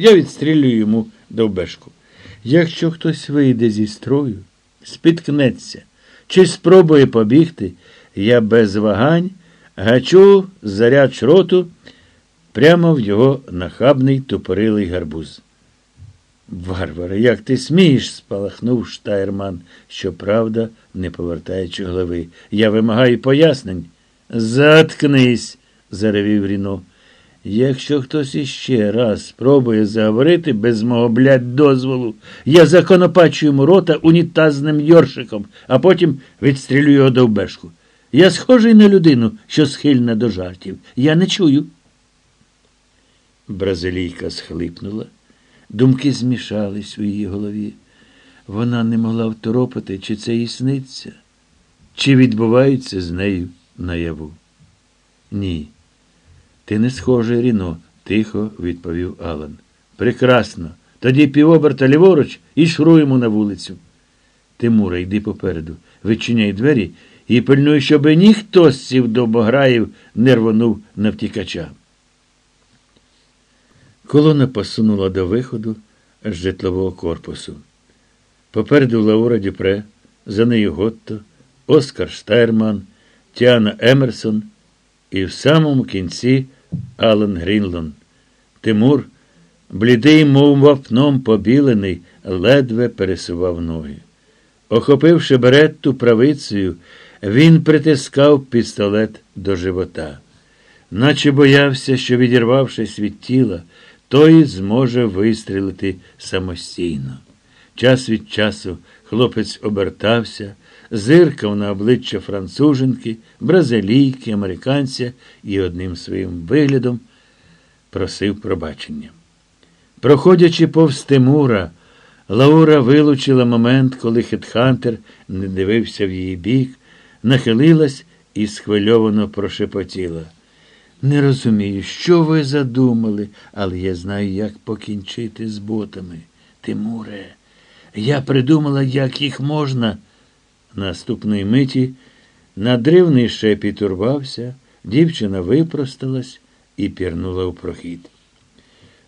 Я відстрілюю йому довбешку. Якщо хтось вийде зі строю, спіткнеться чи спробує побігти, я без вагань гачу заряд шроту прямо в його нахабний тупорилий гарбуз. Варваре, як ти смієш? спалахнув штайрман, щоправда, не повертаючи голови. Я вимагаю пояснень. Заткнись, заревів Ріно. Якщо хтось іще раз спробує заговорити без мого блядь, дозволу, я законопачу йому рота унітазним йоршиком, а потім відстрілю його довбешку. Я схожий на людину, що схильна до жартів. Я не чую. Бразилійка схлипнула. Думки змішались у її голові. Вона не могла второпати, чи це їй сниться, чи відбувається з нею наяву. Ні. Ти не схожий, Ріно, тихо відповів Алан. Прекрасно. Тоді півоберта ліворуч і шуруємо на вулицю. Тимура, йди попереду, відчиняй двері і пильнуй, щоб ніхто з цих добограїв не рвонув на втікача. Колона посунула до виходу з житлового корпусу. Попереду Лаура Дюпре, за нею Готто, Оскар Штайрман, Тіана Емерсон і в самому кінці Алан Грінлон. Тимур, блідий, мов вапном побілений, ледве пересував ноги. Охопивши беретту правицею, він притискав пістолет до живота, наче боявся, що, відірвавшись від тіла, той зможе вистрілити самостійно. Час від часу хлопець обертався, зиркав на обличчя француженки, бразилійки, американця і одним своїм виглядом просив пробачення. Проходячи повз Тимура, Лаура вилучила момент, коли Хетхантер не дивився в її бік, нахилилась і схвильовано прошепотіла. Не розумію, що ви задумали, але я знаю, як покінчити з ботами. Тимуре, я придумала, як їх можна. Наступної миті надривний шепіт урвався, дівчина випросталась і пірнула в прохід.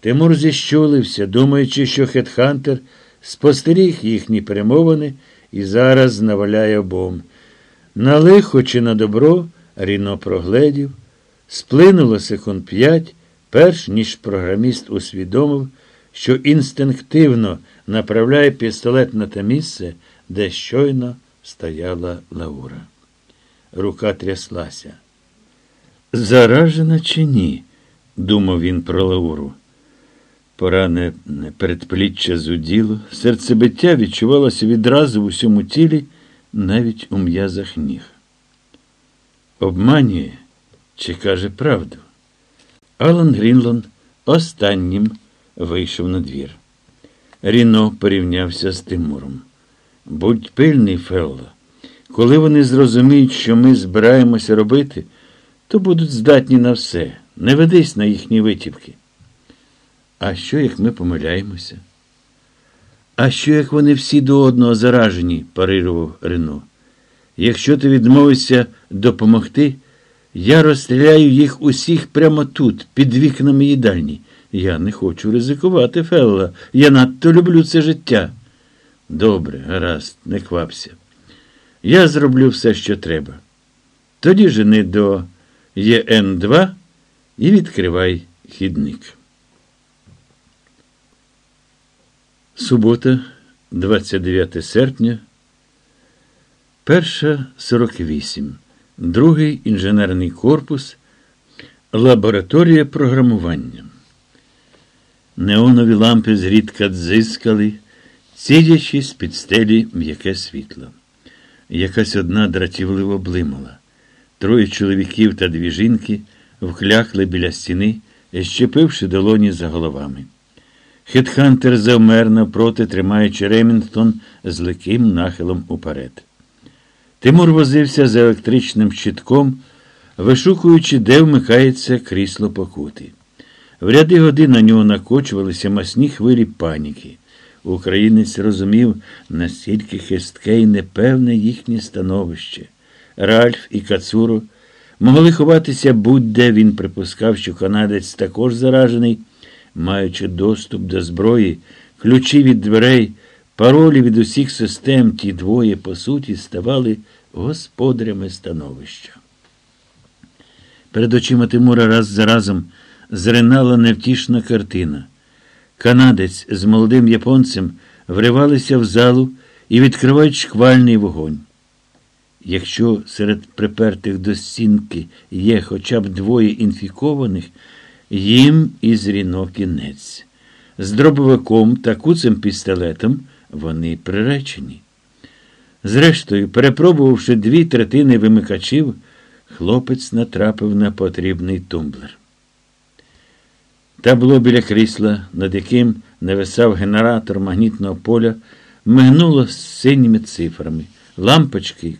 Тимур зіщулився, думаючи, що Хетхантер спостеріг їхні перемовини і зараз наваляє обом. На лихо чи на добро Ріно прогледів. Сплинуло секунд п'ять, перш ніж програміст усвідомив, що інстинктивно направляє пістолет на те місце, де щойно стояла Лаура. Рука тряслася. Заражена чи ні? думав він про Лауру. Поране передпліччя зуділо, серцебиття відчувалося відразу в усьому тілі, навіть у м'язах ніг. Обманює чи каже правду? Алан Грінлон останнім вийшов на двір. Ріно порівнявся з Тимуром. Будь пильний, Фелло. Коли вони зрозуміють, що ми збираємося робити, то будуть здатні на все. Не ведись на їхні витівки. А що, як ми помиляємося? А що, як вони всі до одного заражені, парирував Рено. Якщо ти відмовишся допомогти, я розстріляю їх усіх прямо тут, під вікнами їдальні. Я не хочу ризикувати, Фелла. Я надто люблю це життя. Добре, гаразд, не квапся. Я зроблю все, що треба. Тоді жени до ЄН2 і відкривай хідник. Субота, 29 серпня, перша 48. Другий інженерний корпус, лабораторія програмування. Неонові лампи зрідка дзискали, цідячи з під стелі м'яке світло. Якась одна дратівливо блимала. Троє чоловіків та дві жінки вклякли біля стіни, щепивши долоні за головами. Хетхантер завмер навпроти, тримаючи Ремінтон з ликим нахилом уперед. Тимур возився за електричним щитком, вишукуючи, де вмикається крісло покути. В ряди годин на нього накочувалися масні хвилі паніки. Українець розумів, настільки хистке і непевне їхнє становище. Ральф і Кацуро могли ховатися будь-де він припускав, що канадець також заражений, маючи доступ до зброї, ключі від дверей, паролі від усіх систем, ті двоє, по суті, ставали господарями становища. Перед очима Тимура раз за разом зринала невтішна картина. Канадець з молодим японцем вривалися в залу і відкривають шквальний вогонь. Якщо серед припертих до стінки є хоча б двоє інфікованих, їм і зріно кінець. З дробовиком та куцим пістолетом вони приречені. Зрештою, перепробувавши дві третини вимикачів, хлопець натрапив на потрібний тумблер. Табло біля крісла, над яким нависав генератор магнітного поля, мигнуло з синіми цифрами. Лампочки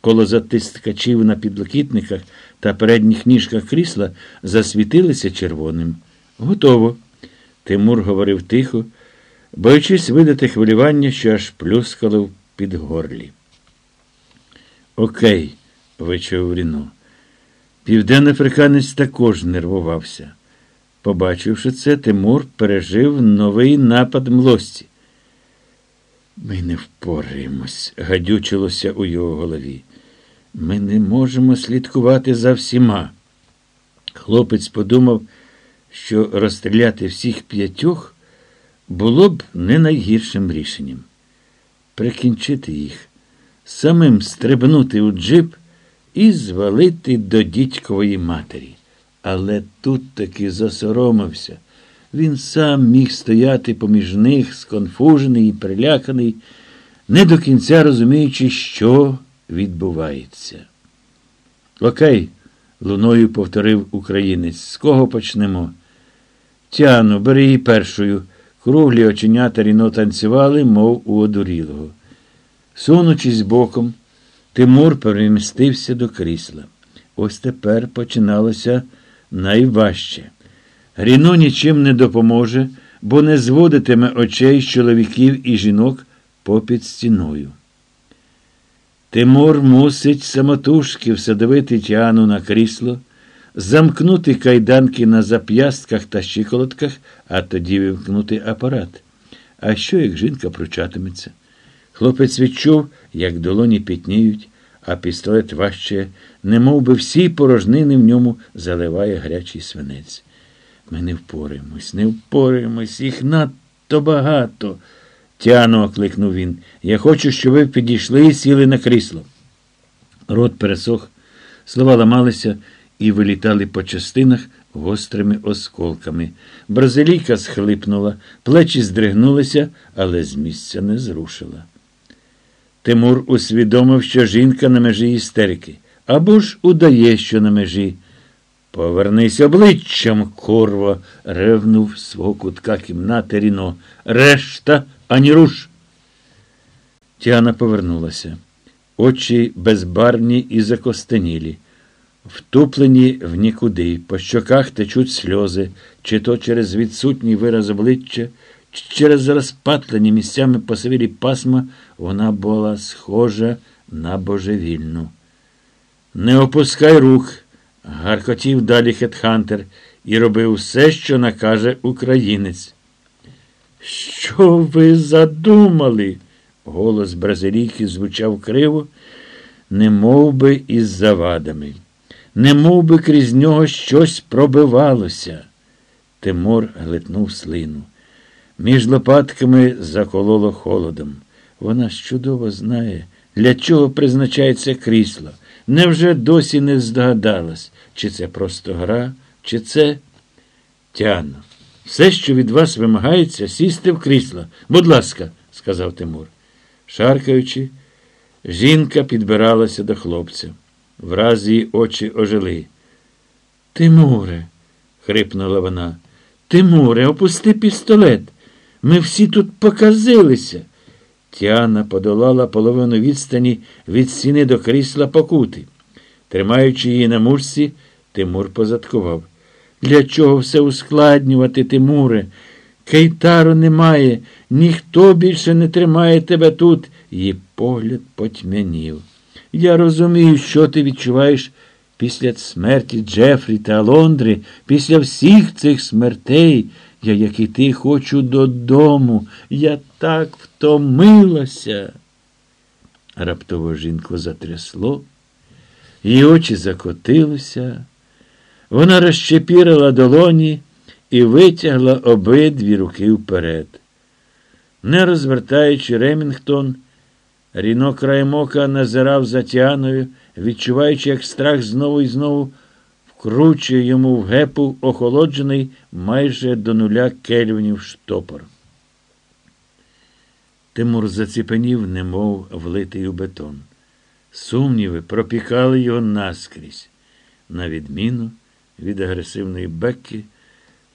коло затискачів на підлокітниках та передніх ніжках крісла засвітилися червоним. Готово. Тимур говорив тихо, боючись видати хвилювання, що аж плюскало в підгорлі. Окей, вичув Ріно. Південноафриканець також нервувався. Побачивши це, Тимур пережив новий напад млості. Ми не впораємось, гадючилося у його голові. Ми не можемо слідкувати за всіма. Хлопець подумав, що розстріляти всіх п'ятьох було б не найгіршим рішенням. Прикінчити їх, самим стрибнути у джип і звалити до дідькової матері. Але тут таки засоромився. Він сам міг стояти поміж них, сконфужений і приляканий, не до кінця розуміючи, що відбувається. Окей, луною повторив українець. З кого почнемо? Тяну, бери її першою. Круглі оченята ріно танцювали, мов у одурілого. Сунучись боком, Тимур перемістився до крісла. Ось тепер починалося найважче. Ріно нічим не допоможе, бо не зводитиме очей з чоловіків і жінок попід стіною. Тимур мусить самотужки всадовити Тіану на крісло, замкнути кайданки на зап'ястках та щиколотках, а тоді вимкнути апарат. А що, як жінка пручатиметься? Хлопець відчув, як долоні пітніють, а пістолет важче, немов би всі порожнини в ньому заливає гарячий свинець. Ми не впораємось, не впораємось, їх надто багато. Тяно, окликнув він, я хочу, щоб ви підійшли і сіли на крісло. Рот пересох, слова ламалися і вилітали по частинах гострими осколками. Бразилійка схлипнула, плечі здригнулися, але з місця не зрушила. Тимур усвідомив, що жінка на межі істерики, або ж удає, що на межі. Повернись обличчям, курво, ревнув свого кутка кімнати Ріно. Решта ані руш. Тіана повернулася. Очі безбарвні і закостенілі, втуплені в нікуди, по щоках течуть сльози, чи то через відсутній вираз обличчя, через розпатлені місцями посивілі пасма вона була схожа на божевільну. Не опускай рух, гаркотів далі Хетхантер і робив все, що накаже українець. Що ви задумали? Голос бразилійки звучав криво, не мов би із завадами, не мов би крізь нього щось пробивалося. Тимор глитнув слину. Між лопатками закололо холодом. Вона чудово знає, для чого призначається крісло. Невже досі не здогадалась, чи це просто гра, чи це Тяно. Все, що від вас вимагається, сісти в крісло. Будь ласка, сказав Тимур. Шаркаючи, жінка підбиралася до хлопця. Враз її очі ожили. Тимуре, хрипнула вона. Тимуре, опусти пістолет. Ми всі тут показилися. Тіана подолала половину відстані від стіни до крісла покути. Тримаючи її на мушці, Тимур позадкував. Для чого все ускладнювати, Тимуре? Кейтару немає, ніхто більше не тримає тебе тут. Її погляд потьмянів. Я розумію, що ти відчуваєш після смерті Джефрі та Лондри, після всіх цих смертей. Я, як і ти, хочу додому. Я так втомилася. Раптово жінку затрясло, її очі закотилися. Вона розчепірила долоні і витягла обидві руки вперед. Не розвертаючи Ремінгтон, Ріно краєм ока назирав за Тіаною, відчуваючи, як страх знову і знову вкручує йому в гепу охолоджений майже до нуля кельвінів штопор. Тимур заціпенів, немов влитий у бетон. Сумніви пропікали його наскрізь. На відміну від агресивної Бекки,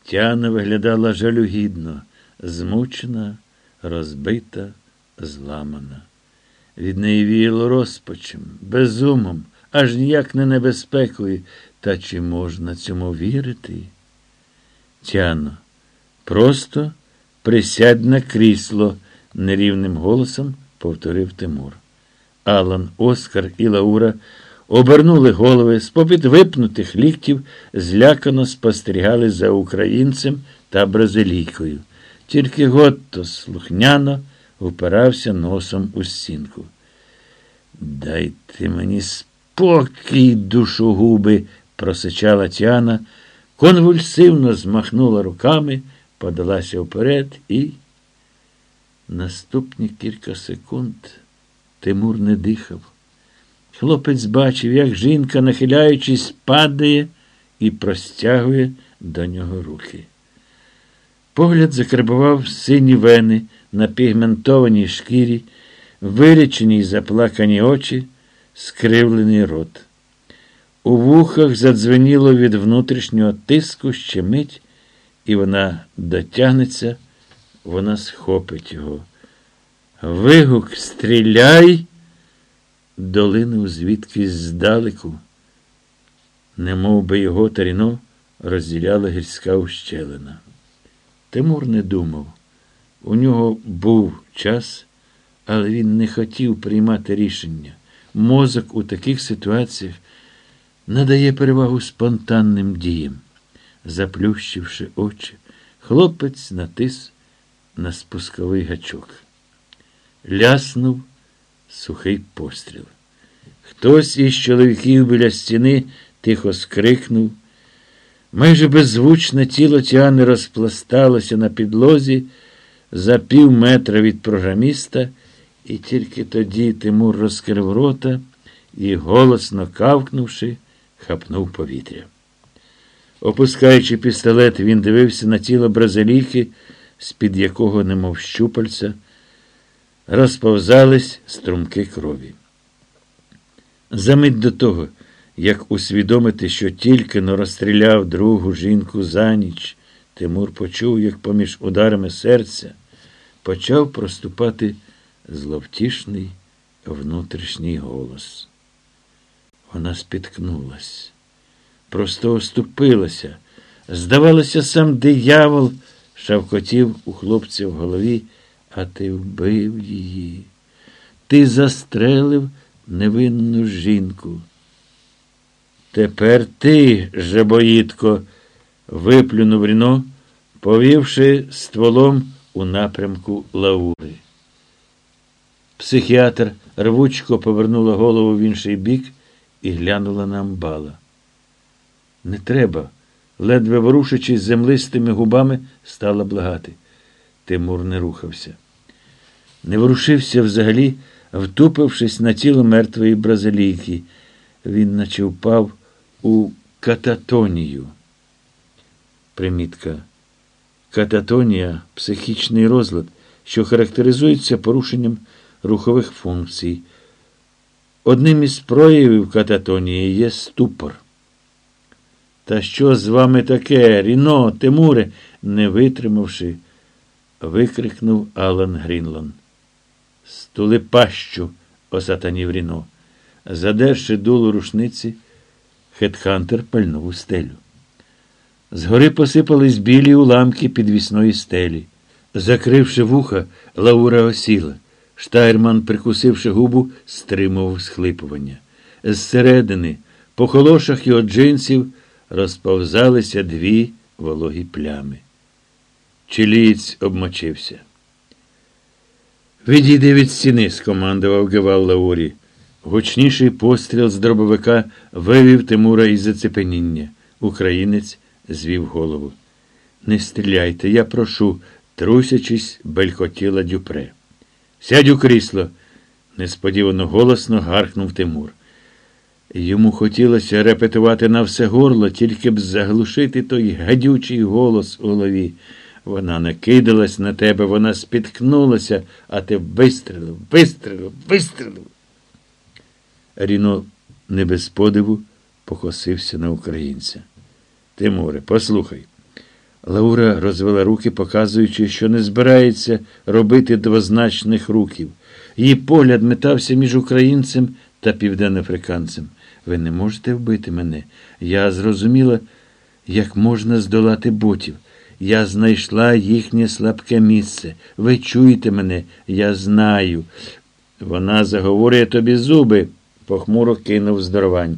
Тяна виглядала жалюгідно, змучена, розбита, зламана. Від неї віяло розпачем, безумом, аж ніяк не небезпекою. Та чи можна цьому вірити? Тяно, просто присядь на крісло, нерівним голосом повторив Тимур. Алан, Оскар і Лаура обернули голови з попід випнутих ліктів, злякано спостерігали за українцем та бразилійкою. Тільки Готто слухняно впирався носом у стінку. Дайте мені спокій, душогуби, просичала Тіана, конвульсивно змахнула руками, подалася вперед і. Наступні кілька секунд Тимур не дихав. Хлопець бачив, як жінка, нахиляючись, падає і простягує до нього руки. Погляд закарбував сині вени на пігментованій шкірі, вирічені й заплакані очі, скривлений рот. У вухах задзвеніло від внутрішнього тиску ще мить, і вона дотягнеться, вона схопить його. Вигук стріляй, долинув звідкись здалеку, немов би його таріно розділяла гірська ущелина. Тимур не думав. У нього був час, але він не хотів приймати рішення. Мозок у таких ситуаціях надає перевагу спонтанним діям. Заплющивши очі, хлопець натис на спусковий гачок. Ляснув сухий постріл. Хтось із чоловіків біля стіни тихо скрикнув. Майже беззвучне тіло Тіани розпласталося на підлозі за пів метра від програміста, і тільки тоді Тимур розкрив рота і, голосно кавкнувши, хапнув повітря. Опускаючи пістолет, він дивився на тіло бразилійки, з-під якого, немов щупальця, розповзались струмки крові. Замить до того, як усвідомити, що тільки но розстріляв другу жінку за ніч, Тимур почув, як поміж ударами серця почав проступати зловтішний внутрішній голос. Вона спіткнулась, просто оступилася. Здавалося, сам диявол шавкотів у хлопця в голові, а ти вбив її. Ти застрелив невинну жінку. Тепер ти, жебоїдко, виплюнув Ріно, повівши стволом у напрямку Лаури. Психіатр рвучко повернула голову в інший бік і глянула на амбала. Не треба, ледве ворушичись землистими губами, стала благати. Тимур не рухався. Не ворушився взагалі, втупившись на тіло мертвої бразилійки. Він наче впав у кататонію. Примітка. Кататонія психічний розлад, що характеризується порушенням рухових функцій. Одним із проявів кататонії є ступор. Та що з вами таке, Ріно, Тимуре? не витримавши, викрикнув Алан Грінлон. Стули пащу, осатанів Ріно. Задерши дулу рушниці, Хетхантер пальнув у стелю. Згори посипались білі уламки підвісної стелі. Закривши вуха, Лаура осіла. Штайрман, прикусивши губу, стримував схлипування. Зсередини, по холошах його джинсів, розповзалися дві вологі плями. Чилієць обмочився. Відійди від стіни, скомандував Гевал Лаурі. Гучніший постріл з дробовика вивів Тимура із зацепеніння. Українець звів голову. Не стріляйте, я прошу, трусячись, белькотіла Дюпре. Сядь у крісло, несподівано голосно гаркнув Тимур. Йому хотілося репетувати на все горло, тільки б заглушити той гадючий голос у голові. Вона не кидалась на тебе, вона спіткнулася, а ти вистрелив, вистрелив, вистрелив. Ріно не без подиву покосився на українця. Тимуре, послухай. Лаура розвела руки, показуючи, що не збирається робити двозначних руків. Її погляд метався між українцем та південноафриканцем. Ви не можете вбити мене. Я зрозуміла, як можна здолати ботів. Я знайшла їхнє слабке місце. Ви чуєте мене, я знаю. Вона заговорює тобі зуби, похмуро кинув здоровань.